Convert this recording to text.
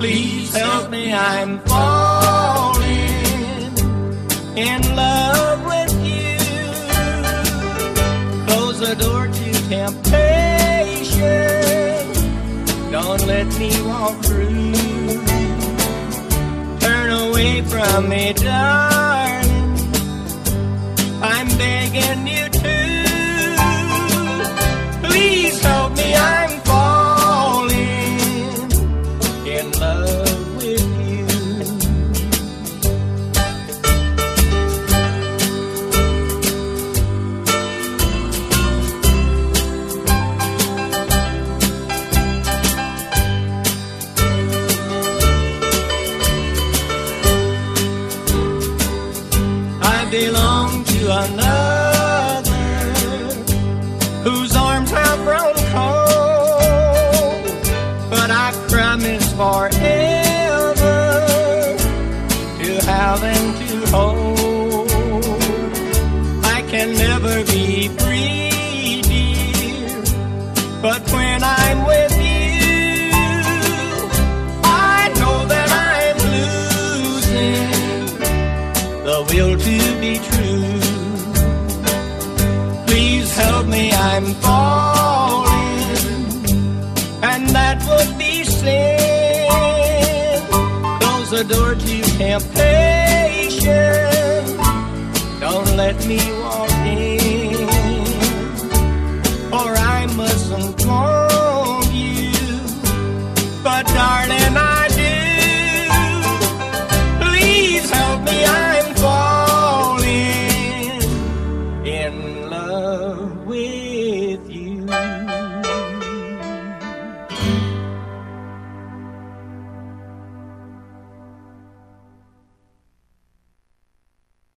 me I'm falling in love with you. Close the door to temptation. Don't let me walk through. Turn away from me, darling. I'm begging you to. In love with you. I belong to another whose hold. I can never be free, dear, but when I'm with you, I know that I'm losing the will to be true. Please help me, I'm falling, and that would be sin. Close the door to again. Don't let me walk in, or I must inform you. But darling, I do. Please help me, I'm falling in love with you.